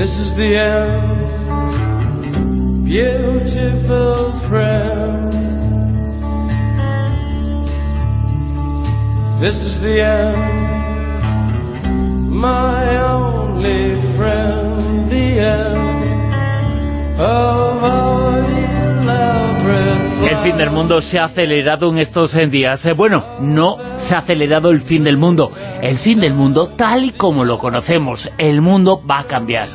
This is the end, beautiful friend. This is the end, my only friend, the end of our El fin del mundo se ha acelerado en estos días. Eh, Bueno, no se ha acelerado el fin del mundo. El fin del mundo, tal y como lo conocemos, el mundo va a cambiar.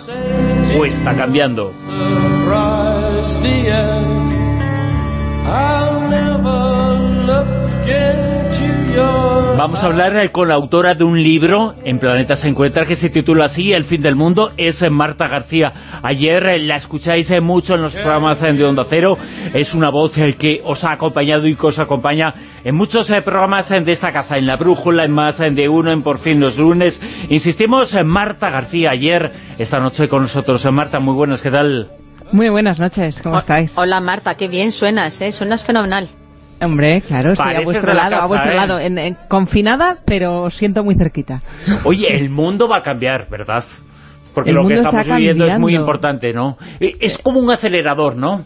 O está cambiando. Vamos a hablar eh, con la autora de un libro en Planeta se encuentra que se titula así, El fin del mundo, es eh, Marta García. Ayer eh, la escucháis mucho en los programas de Onda Cero, es una voz que os ha acompañado y que os acompaña en muchos programas de esta casa, en La Brújula, en Más de Uno, en Por fin los lunes. Insistimos, en Marta García ayer, esta noche con nosotros. Marta, muy buenas, ¿qué tal? Muy buenas noches, ¿cómo O- estáis? Hola Marta, qué bien suenas, ¿eh? Suenas fenomenal. Hombre, claro, estoy a vuestro la lado, a vuestro ¿eh? lado. En, en- confinada, pero os siento muy cerquita. Oye, el mundo va a cambiar, ¿verdad? Porque El lo que estamos viviendo es muy importante, ¿no? Eh, Es como un acelerador, ¿no?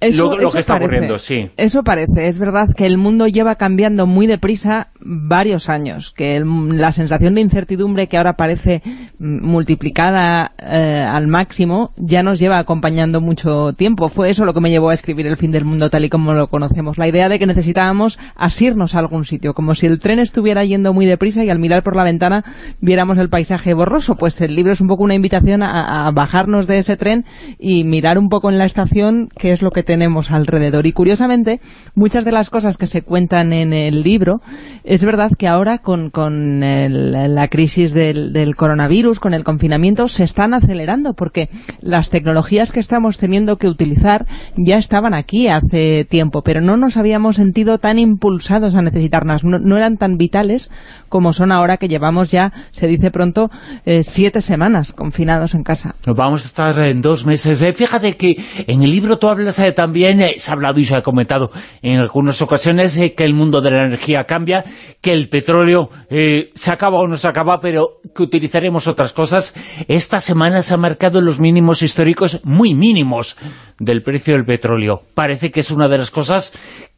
Eso, Lo- lo eso que está parece, ocurriendo, sí. Eso parece. Es verdad que el mundo lleva cambiando muy deprisa varios años, que el- la sensación de incertidumbre que ahora parece mm, multiplicada eh, al máximo ya nos lleva acompañando mucho tiempo. Fue eso lo que me llevó a escribir El fin del mundo tal y como lo conocemos. La idea de que necesitábamos asirnos a algún sitio, como si el tren estuviera yendo muy deprisa y al mirar por la ventana viéramos el paisaje borroso. Pues el libro es un poco una invitación a, a bajarnos de ese tren y mirar un poco en la estación qué es lo que tenemos alrededor. Y curiosamente, muchas de las cosas que se cuentan en el libro, es verdad que ahora con, con el- la crisis del, coronavirus, con el confinamiento, se están acelerando porque las tecnologías que estamos teniendo que utilizar ya estaban aquí hace tiempo, pero no nos habíamos sentido tan impulsados a necesitarlas, no, eran tan vitales como son ahora que llevamos ya, se dice pronto, eh, siete semanas confinados en casa. Vamos a estar en dos meses. Eh, fíjate que en el libro tú hablas eh, también, eh, se ha hablado y se ha comentado en algunas ocasiones eh, que el mundo de la energía cambia, que el petróleo eh, se acaba o no se acaba, pero que utilizaremos otras cosas. Esta semana se han marcado los mínimos históricos, muy mínimos, del precio del petróleo. Parece que es una de las cosas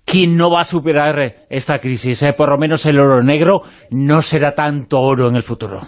que no va a superar esta crisis. Por lo menos el oro negro no será tanto oro en el futuro.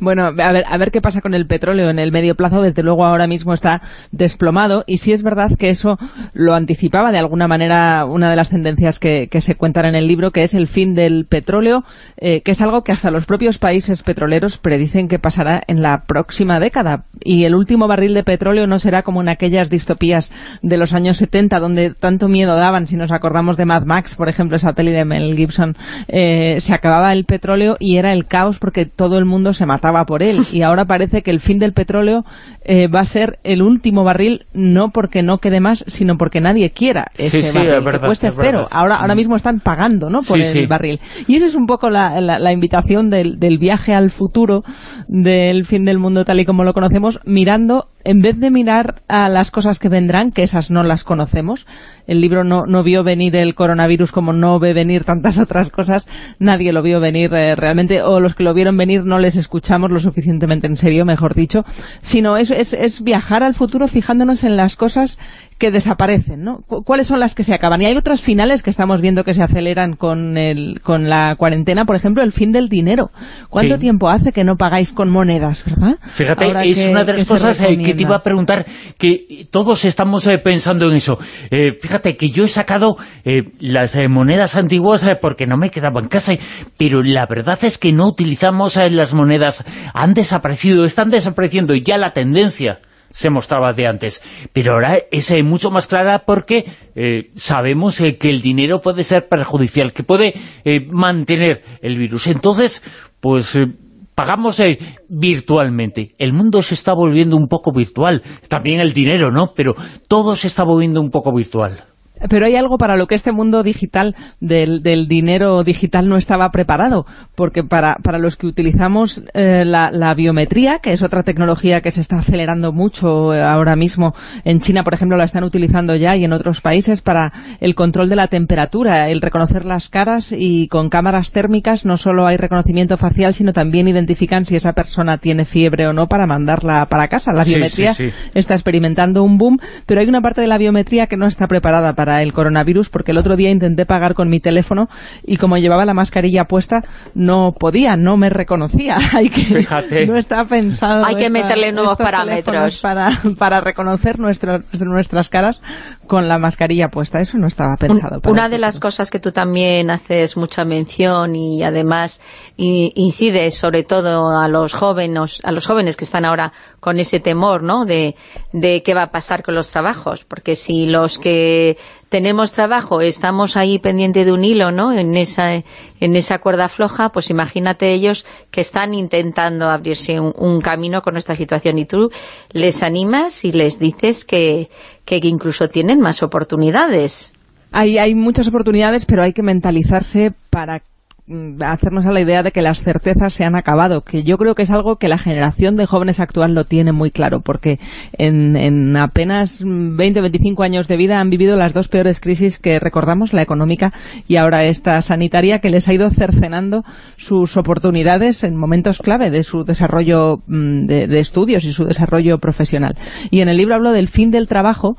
Bueno, a ver, a ver qué pasa con el petróleo en el medio plazo. Desde luego ahora mismo está desplomado y sí es verdad que eso lo anticipaba de alguna manera una de las tendencias que, se cuentan en el libro, que es el fin del petróleo, eh, que es algo que hasta los propios países petroleros predicen que pasará en la próxima década. Y el último barril de petróleo no será como en aquellas distopías de los años 70 donde tanto miedo daban, si nos acordamos de Mad Max, por ejemplo, esa peli de Mel Gibson, eh, se acababa el petróleo y era el caos porque todo el mundo se mataba por él. Y ahora parece que el fin del petróleo eh, va a ser el último barril, no porque no quede más, sino porque nadie quiera ese sí, barril, es que cueste es cero. verdad. Ahora, ahora mismo están pagando ¿no? por Sí, el barril. Y esa es un poco la, la- la invitación del, del viaje al futuro del fin del mundo tal y como lo conocemos, mirando, en vez de mirar a las cosas que vendrán, que esas no las conocemos, el libro no, no vio venir el coronavirus como no ve venir tantas otras cosas, nadie lo vio venir eh, realmente, o los que lo vieron venir no les escuchamos lo suficientemente en serio, mejor dicho, sino es, es, es viajar al futuro fijándonos en las cosas que desaparecen, ¿no? Cu- ¿Cuáles son las que se acaban? Y hay otras finales que estamos viendo que se aceleran con, el, con la cuarentena, por ejemplo, el fin del dinero. ¿Cuánto Sí. tiempo hace que no pagáis con monedas, verdad? Fíjate, Ahora es que- una de las cosas eh, que te iba a preguntar, que todos estamos eh, pensando en eso. Eh, fíjate que yo he sacado eh, las eh, monedas antiguas porque no me quedaba en casa, pero la verdad es que no utilizamos las monedas, han desaparecido, están desapareciendo ya la tendencia se mostraba de antes, pero ahora es mucho más clara porque eh, sabemos eh, que el dinero puede ser perjudicial, que puede eh, mantener el virus. Entonces, pues pagamos virtualmente. El mundo se está volviendo un poco virtual. También el dinero, ¿no? Pero todo se está volviendo un poco virtual. Pero hay algo para lo que este mundo digital del, del dinero digital no estaba preparado, porque para, para los que utilizamos eh, la, la, biometría, que es otra tecnología que se está acelerando mucho eh, ahora mismo, en China, por ejemplo, la están utilizando ya y en otros países para el control de la temperatura, el reconocer las caras y con cámaras térmicas no solo hay reconocimiento facial, sino también identifican si esa persona tiene fiebre o no para mandarla para casa. La biometría está experimentando un boom, pero hay una parte de la biometría que no está preparada para el coronavirus, porque el otro día intenté pagar con mi teléfono y como llevaba la mascarilla puesta, no podía, no me reconocía. Hay que, No está pensado... Hay que meterle nuevos parámetros. Para, para reconocer nuestras caras con la mascarilla puesta. Eso no estaba pensado. una de las cosas que tú también haces mucha mención y además incides sobre todo a los jóvenes, a los jóvenes que están ahora con ese temor, ¿no? De, de qué va a pasar con los trabajos, porque si los que tenemos trabajo, estamos ahí pendiente de un hilo, ¿no? En esa, en esa cuerda floja, pues imagínate ellos que están intentando abrirse un, camino con esta situación y tú les animas y les dices que, que incluso tienen más oportunidades. Hay, hay muchas oportunidades, pero hay que mentalizarse para hacernos a la idea de que las certezas se han acabado, que yo creo que es algo que la generación de jóvenes actual lo tiene muy claro, porque en, en apenas 20 o 25 años de vida han vivido las dos peores crisis que recordamos, la económica y ahora esta sanitaria, que les ha ido cercenando sus oportunidades en momentos clave de su desarrollo mm, de, de estudios y su desarrollo profesional. Y en el libro hablo del fin del trabajo,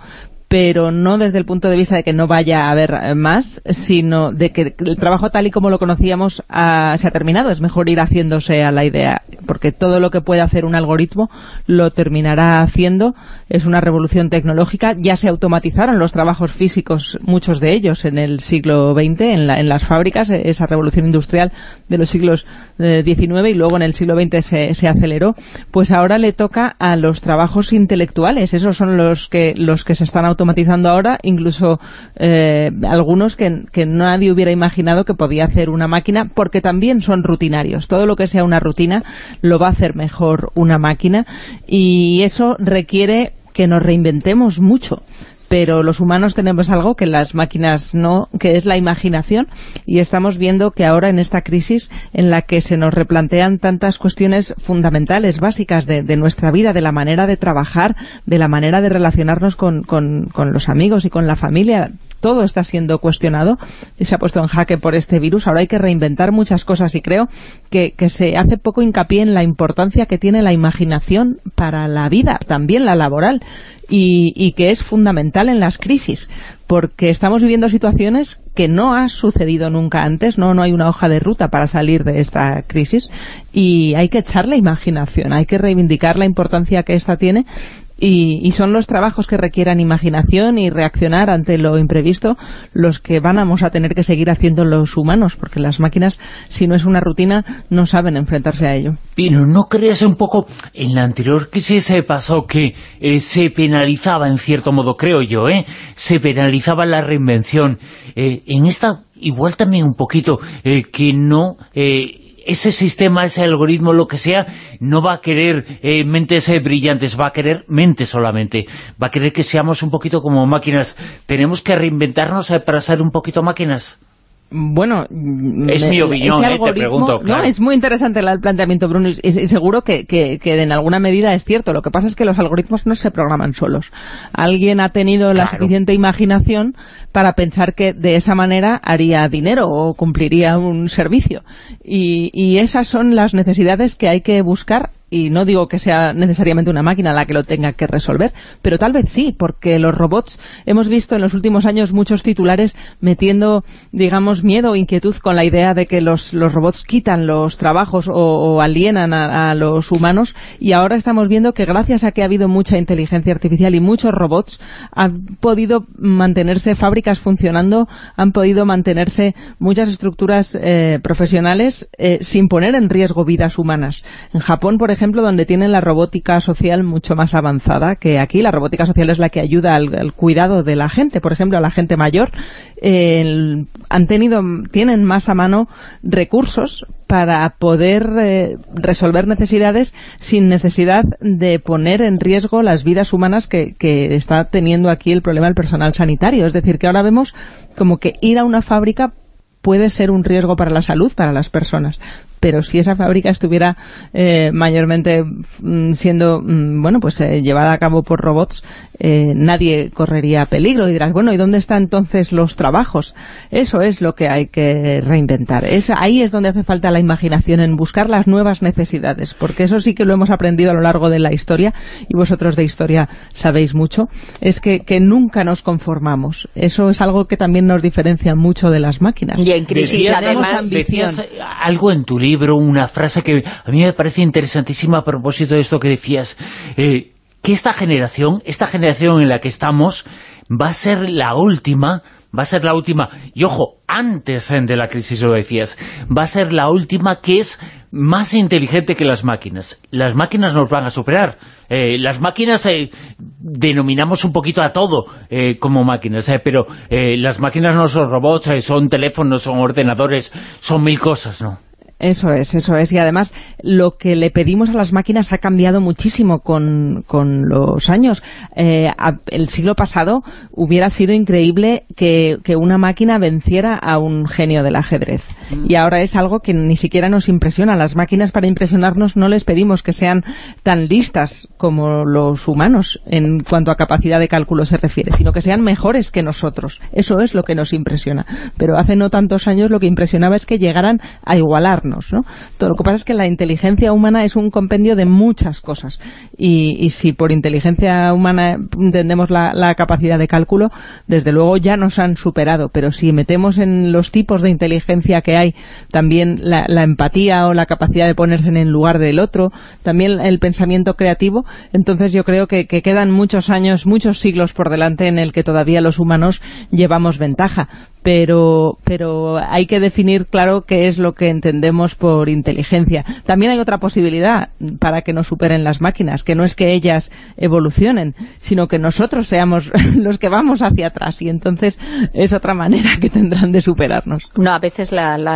pero no desde el punto de vista de que no vaya a haber eh, más, sino de que el trabajo tal y como lo conocíamos ah, se ha terminado. Es mejor ir haciéndose a la idea, porque todo lo que puede hacer un algoritmo lo terminará haciendo. Es una revolución tecnológica. Ya se automatizaron los trabajos físicos, muchos de ellos, en el siglo XX, en, en las fábricas, e-, esa revolución industrial de los siglos XIX eh, y luego en el siglo XX se, se aceleró. Pues ahora le toca a los trabajos intelectuales. Esos son los que, los que se están automatizando ahora, incluso eh, algunos que, que, nadie hubiera imaginado que podía hacer una máquina, porque también son rutinarios. Todo lo que sea una rutina lo va a hacer mejor una máquina y eso requiere que nos reinventemos mucho pero los humanos tenemos algo que las máquinas no, que es la imaginación, y estamos viendo que ahora en esta crisis en la que se nos replantean tantas cuestiones fundamentales, básicas de, nuestra vida, de la manera de trabajar, de la manera de relacionarnos con, con, los amigos y con la familia, todo está siendo cuestionado y se ha puesto en jaque por este virus. Ahora hay que reinventar muchas cosas y creo que, que, se hace poco hincapié en la importancia que tiene la imaginación para la vida, también la laboral y, que es fundamental en las crisis, porque estamos viviendo situaciones que no ha sucedido nunca antes, no, no hay una hoja de ruta para salir de esta crisis y hay que echarle imaginación, hay que reivindicar la importancia que esta tiene y, son los trabajos que requieran imaginación y reaccionar ante lo imprevisto los que vamos a tener que seguir haciendo los humanos, porque las máquinas, si no es una rutina, no saben enfrentarse a ello. Pero ¿no crees un poco, en la anterior crisis se pasó que eh, se penalizaba, en cierto modo, creo yo, ¿eh? se penalizaba la reinvención. Eh, en esta, igual también un poquito, eh, que no ese sistema, ese algoritmo, lo que sea, no va a querer eh, mentes eh, brillantes, va a querer mentes solamente. Va a querer que seamos un poquito como máquinas. ¿Tenemos que reinventarnos eh, para ser un poquito máquinas? Bueno, es mi opinión, te pregunto. No, es muy interesante el planteamiento, Bruno, y, seguro que, que, en alguna medida es cierto. Lo que pasa es que los algoritmos no se programan solos. Alguien ha tenido la suficiente imaginación para pensar que de esa manera haría dinero o cumpliría un servicio. Y, y esas son las necesidades que hay que buscar y no digo que sea necesariamente una máquina la que lo tenga que resolver, pero tal vez sí, porque los robots hemos visto en los últimos años muchos titulares metiendo, digamos, miedo o inquietud con la idea de que los, los robots quitan los trabajos o, alienan a, los humanos y ahora estamos viendo que gracias a que ha habido mucha inteligencia artificial y muchos robots han podido mantenerse fábricas funcionando, han podido mantenerse muchas estructuras eh, profesionales eh, sin poner en riesgo vidas humanas. En Japón, por ejemplo, donde tienen la robótica social mucho más avanzada que aquí. La robótica social es la que ayuda al, cuidado de la gente, por ejemplo, a la gente mayor. han tenido, tienen más a mano recursos para poder eh, resolver necesidades sin necesidad de poner en riesgo las vidas humanas que está teniendo aquí el problema del personal sanitario. Es decir, que ahora vemos como que ir a una fábrica puede ser un riesgo para la salud, para las personas pero si esa fábrica estuviera eh, mayormente mm, siendo mm, bueno pues eh, llevada a cabo por robots eh, nadie correría peligro y dirás bueno ¿y dónde están entonces los trabajos? eso es lo que hay que reinventar. Es, ahí es donde hace falta la imaginación en buscar las nuevas necesidades porque eso sí que lo hemos aprendido a lo largo de la historia y vosotros de historia sabéis mucho es que, que nunca nos conformamos. Eso es algo que también nos diferencia mucho de las máquinas. Y en crisis además algo en tu libro, una frase que a mí me parece interesantísima a propósito de esto que decías, eh, que esta generación, esta generación en la que estamos, va a ser la última, va a ser la última, y ojo, antes de la crisis lo decías, va a ser la última que es más inteligente que las máquinas. Las máquinas nos van a superar. Eh, las máquinas eh, denominamos un poquito a todo como máquinas, pero las máquinas no son robots, son teléfonos, son ordenadores, son mil cosas, ¿no? Eso es, eso es. Y además, lo que le pedimos a las máquinas ha cambiado muchísimo con, con los años. Eh, el siglo pasado hubiera sido increíble que, que, una máquina venciera a un genio del ajedrez. Mm. Y ahora es algo que ni siquiera nos impresiona. Las máquinas, para impresionarnos, no les pedimos que sean tan listas como los humanos en cuanto a capacidad de cálculo se refiere, sino que sean mejores que nosotros. Eso es lo que nos impresiona. Pero hace no tantos años lo que impresionaba es que llegaran a igualar todo lo que pasa es que la inteligencia humana es un compendio de muchas cosas. Y, si por inteligencia humana entendemos la, capacidad de cálculo, desde luego ya nos han superado, pero si metemos en los tipos de inteligencia que hay también la, empatía o la capacidad de ponerse en el lugar del otro, también el pensamiento creativo, entonces yo creo que, que quedan muchos años, muchos siglos por delante en el que todavía los humanos llevamos ventaja pero, pero hay que definir claro qué es lo que entendemos por inteligencia. También hay otra posibilidad para que nos superen las máquinas, que no es que ellas evolucionen, sino que nosotros seamos los que vamos hacia atrás y entonces es otra manera que tendrán de superarnos. No, a veces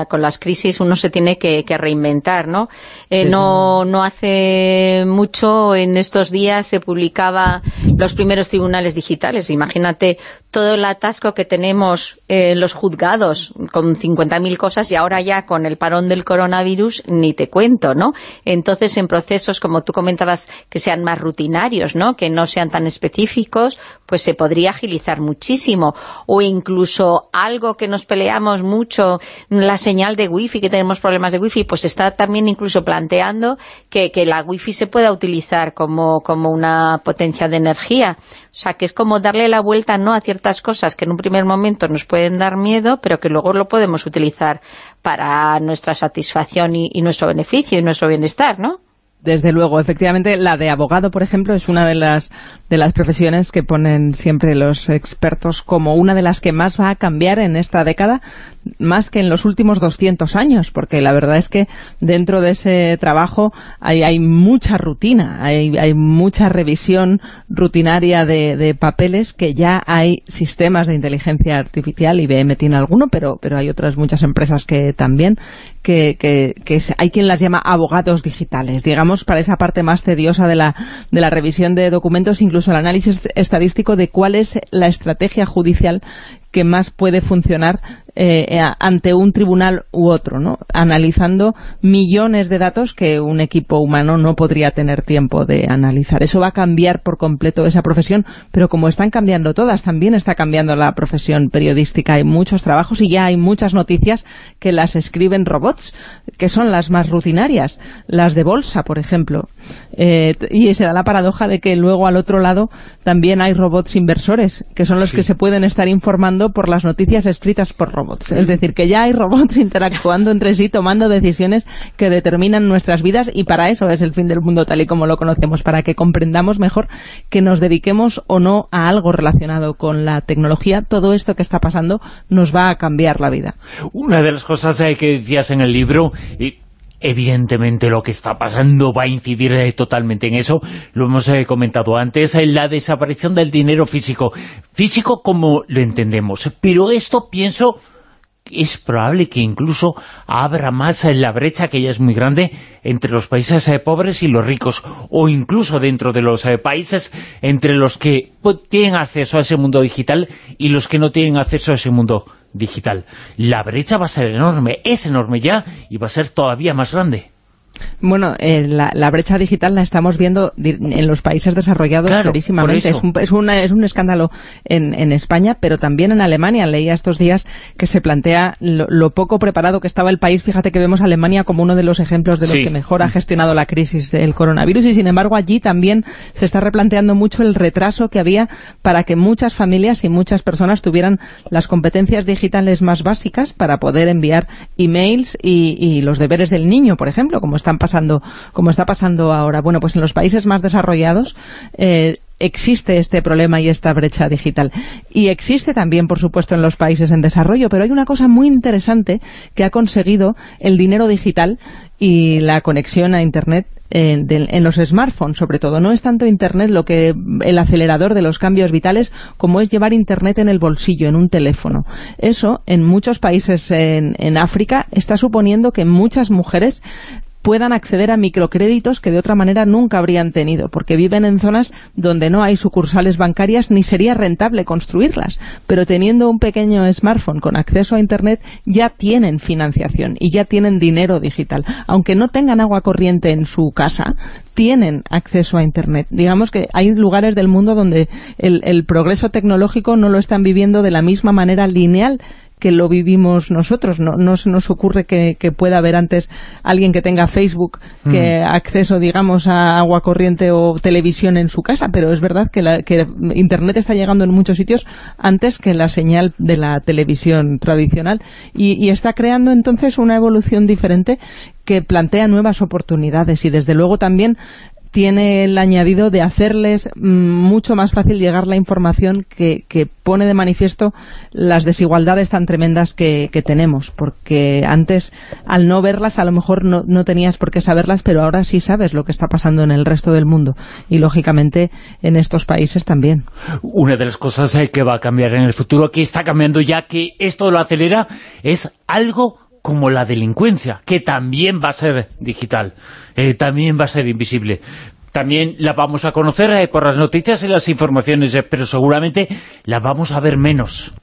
con las crisis uno se tiene que, reinventar, ¿no? Eh, no, no hace mucho, en estos días se publicaba los primeros tribunales digitales. Imagínate todo el atasco que tenemos en los juzgados con 50.000 cosas y ahora ya con el parón del coronavirus ni te cuento, ¿no? Entonces en procesos como tú comentabas que sean más rutinarios, ¿no? Que no sean tan específicos, pues se podría agilizar muchísimo. O incluso algo que nos peleamos mucho, la señal de wifi, que tenemos problemas de wifi, pues está también incluso planteando que, que la wifi se pueda utilizar como, como una potencia de energía. O sea, que es como darle la vuelta no a ciertas cosas que en un primer momento nos pueden dar miedo, pero que luego lo podemos utilizar para nuestra satisfacción y, y nuestro beneficio y nuestro bienestar, ¿no? Desde luego, efectivamente, la de abogado, por ejemplo, es una de las, de las profesiones que ponen siempre los expertos como una de las que más va a cambiar en esta década, más que en los últimos 200 años, porque la verdad es que dentro de ese trabajo hay, hay mucha rutina, hay, hay mucha revisión rutinaria de, de, papeles que ya hay sistemas de inteligencia artificial, IBM tiene alguno, pero, pero hay otras muchas empresas que también, que, que, que hay quien las llama abogados digitales, digamos, para esa parte más tediosa de la, de la revisión de documentos, incluso el análisis estadístico de cuál es la estrategia judicial que más puede funcionar eh, ante un tribunal u otro, ¿no? analizando millones de datos que un equipo humano no podría tener tiempo de analizar. Eso va a cambiar por completo esa profesión, pero como están cambiando todas, también está cambiando la profesión periodística. Hay muchos trabajos y ya hay muchas noticias que las escriben robots, que son las más rutinarias, las de bolsa, por ejemplo. Eh, y se da la paradoja de que luego al otro lado también hay robots inversores, que son los que se pueden estar informando por las noticias escritas por robots. Es decir, que ya hay robots interactuando entre sí, tomando decisiones que determinan nuestras vidas y para eso es el fin del mundo tal y como lo conocemos, para que comprendamos mejor que nos dediquemos o no a algo relacionado con la tecnología, todo esto que está pasando nos va a cambiar la vida. Una de las cosas eh, que decías en el libro, y evidentemente lo que está pasando va a incidir eh, totalmente en eso, lo hemos eh, comentado antes, en la desaparición del dinero físico, físico como lo entendemos, pero esto pienso es probable que incluso abra más la brecha, que ya es muy grande, entre los países eh, pobres y los ricos, o incluso dentro de los países entre los que pues, tienen acceso a ese mundo digital y los que no tienen acceso a ese mundo digital. La brecha va a ser enorme, es enorme ya, y va a ser todavía más grande. Bueno, eh, la, brecha digital la estamos viendo en los países desarrollados clarísimamente. Es un, es, es un escándalo en, España, pero también en Alemania. Leía estos días que se plantea lo, poco preparado que estaba el país. Fíjate que vemos a Alemania como uno de los ejemplos de los que mejor ha gestionado la crisis del coronavirus y sin embargo allí también se está replanteando mucho el retraso que había para que muchas familias y muchas personas tuvieran las competencias digitales más básicas para poder enviar emails y, y los deberes del niño, por ejemplo, como están pasando, como está pasando ahora. Bueno, pues en los países más desarrollados eh, existe este problema y esta brecha digital. Y existe también, por supuesto, en los países en desarrollo, pero hay una cosa muy interesante que ha conseguido el dinero digital y la conexión a Internet en, en, los smartphones, sobre todo. No es tanto Internet lo que el acelerador de los cambios vitales como es llevar Internet en el bolsillo, en un teléfono. Eso, en muchos países en África, está suponiendo que muchas mujeres puedan acceder a microcréditos que de otra manera nunca habrían tenido, porque viven en zonas donde no hay sucursales bancarias ni sería rentable construirlas, pero teniendo un pequeño smartphone con acceso a Internet ya tienen financiación y ya tienen dinero digital. Aunque no tengan agua corriente en su casa, tienen acceso a Internet. Digamos que hay lugares del mundo donde el, el progreso tecnológico no lo están viviendo de la misma manera lineal que lo vivimos nosotros. No, no se nos ocurre que, pueda haber antes alguien que tenga Facebook, que mm. acceso, digamos, a agua corriente o televisión en su casa, pero es verdad que, la, que Internet está llegando en muchos sitios antes que la señal de la televisión tradicional y, y está creando entonces una evolución diferente que plantea nuevas oportunidades y desde luego también tiene el añadido de hacerles mm, mucho más fácil llegar la información que, pone de manifiesto las desigualdades tan tremendas que, tenemos, porque antes al no verlas a lo mejor no, no, tenías por qué saberlas, pero ahora sí sabes lo que está pasando en el resto del mundo y lógicamente en estos países también. Una de las cosas eh, que va a cambiar en el futuro, que está cambiando ya, que esto lo acelera, es algo como la delincuencia, que también va a ser digital, eh, también va a ser invisible. También la vamos a conocer eh, por las noticias y las informaciones, eh, pero seguramente la vamos a ver menos.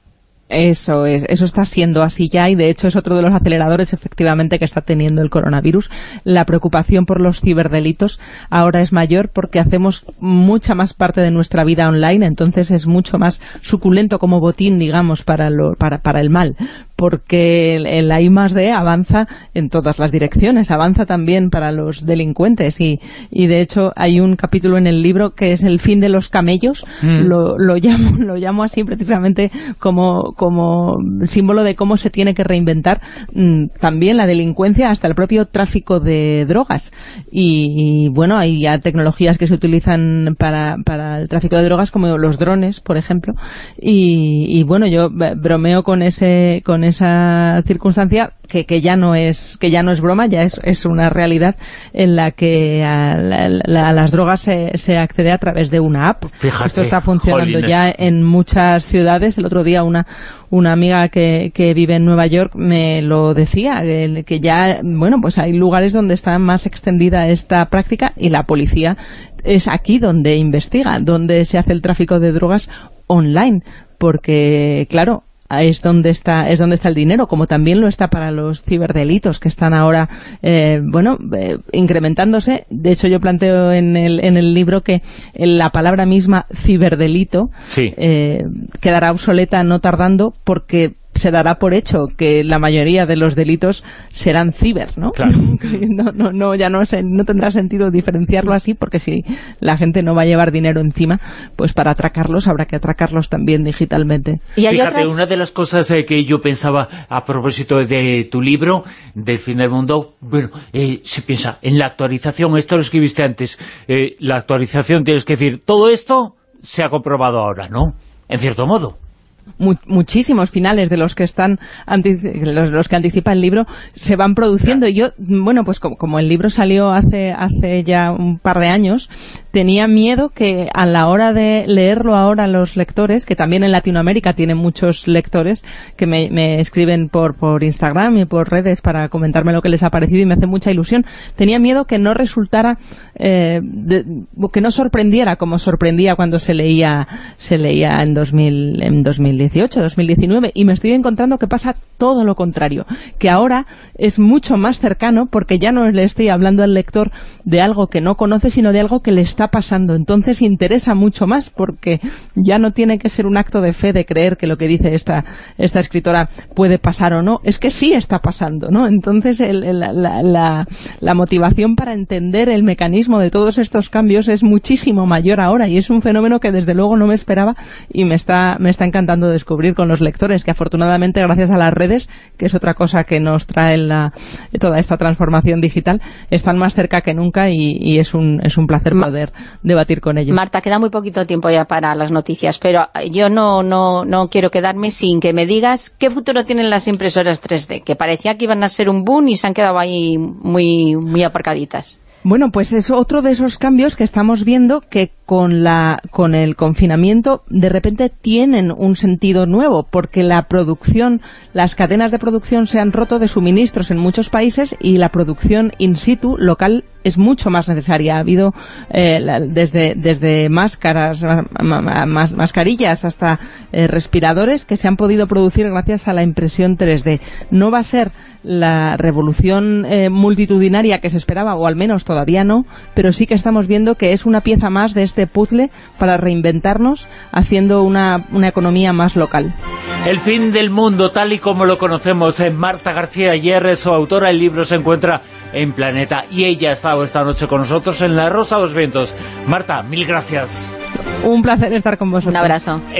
Eso es, eso está siendo así ya y de hecho es otro de los aceleradores efectivamente que está teniendo el coronavirus. La preocupación por los ciberdelitos ahora es mayor porque hacemos mucha más parte de nuestra vida online, entonces es mucho más suculento como botín, digamos, para, lo, para, para el mal porque el, I más D avanza en todas las direcciones, avanza también para los delincuentes y, y de hecho hay un capítulo en el libro que es el fin de los camellos, mm. lo, lo, llamo, lo llamo así precisamente como, como símbolo de cómo se tiene que reinventar mm, también la delincuencia hasta el propio tráfico de drogas. Y, bueno, hay ya tecnologías que se utilizan para, para el tráfico de drogas como los drones, por ejemplo. Y, y bueno, yo bromeo con ese, con esa circunstancia que, que, ya no es que ya no es broma, ya es, es una realidad en la que a, las drogas se, se, accede a través de una app. Esto está funcionando ya en muchas ciudades. El otro día una una amiga que, que vive en Nueva York me lo decía, que ya, bueno, pues hay lugares donde está más extendida esta práctica y la policía es aquí donde investiga, donde se hace el tráfico de drogas online porque, claro, es donde está es donde está el dinero, como también lo está para los ciberdelitos que están ahora, eh, bueno, eh, incrementándose. De hecho, yo planteo en el, en el libro que la palabra misma ciberdelito eh, quedará obsoleta no tardando porque se dará por hecho que la mayoría de los delitos serán ciber, ¿no? no, no, ya no, no tendrá sentido diferenciarlo así porque si la gente no va a llevar dinero encima, pues para atracarlos habrá que atracarlos también digitalmente. ¿Y Fíjate, una de las cosas eh, que yo pensaba a propósito de tu libro, del fin del mundo, bueno, eh, se piensa en la actualización, esto lo escribiste antes, eh, la actualización tienes que decir, todo esto se ha comprobado ahora, ¿no? En cierto modo. Muchísimos finales de los que están los, que anticipa el libro se van produciendo. Y yo, bueno, pues como, el libro salió hace, hace ya un par de años, tenía miedo que a la hora de leerlo ahora los lectores, que también en Latinoamérica tienen muchos lectores que me, escriben por, por Instagram y por redes para comentarme lo que les ha parecido y me hace mucha ilusión, tenía miedo que no resultara, eh, que no sorprendiera como sorprendía cuando se leía, se leía en, 2000, en 2018, 2019 y me estoy encontrando que pasa todo lo contrario, que ahora es mucho más cercano porque ya no le estoy hablando al lector de algo que no conoce, sino de algo que le está pasando. Entonces interesa mucho más porque ya no tiene que ser un acto de fe de creer que lo que dice esta, esta escritora puede pasar o no, es que sí está pasando, ¿no? Entonces la, la motivación para entender el mecanismo de todos estos cambios es muchísimo mayor ahora y es un fenómeno que desde luego no me esperaba y me está, me está encantando descubrir con los lectores que afortunadamente gracias a las redes, que es otra cosa que nos trae la, toda esta transformación digital, están más cerca que nunca y, es, un, es un placer poder debatir con ellos. Marta, queda muy poquito tiempo ya para las noticias, pero yo no, no, no quiero quedarme sin que me digas qué futuro tienen las impresoras 3D, que parecía que iban a ser un boom y se han quedado ahí muy, muy aparcaditas. Bueno, pues es otro de esos cambios que estamos viendo que con, la, con el confinamiento de repente tienen un sentido nuevo, porque la producción, las cadenas de producción se han roto de suministros en muchos países y la producción in situ local es mucho más necesaria. Ha habido eh, desde, desde máscaras, mascarillas hasta eh, respiradores que se han podido producir gracias a la impresión 3D. No va a ser la revolución eh, multitudinaria que se esperaba, o al menos todavía no, pero sí que estamos viendo que es una pieza más de este puzzle para reinventarnos haciendo una, economía más local. El fin del mundo, tal y como lo conocemos, en Marta García Ayer, su autora, el libro se encuentra en Planeta, y ella ha estado esta noche con nosotros en La Rosa de los Vientos. Marta, mil gracias. Un placer estar con vosotros. Un abrazo.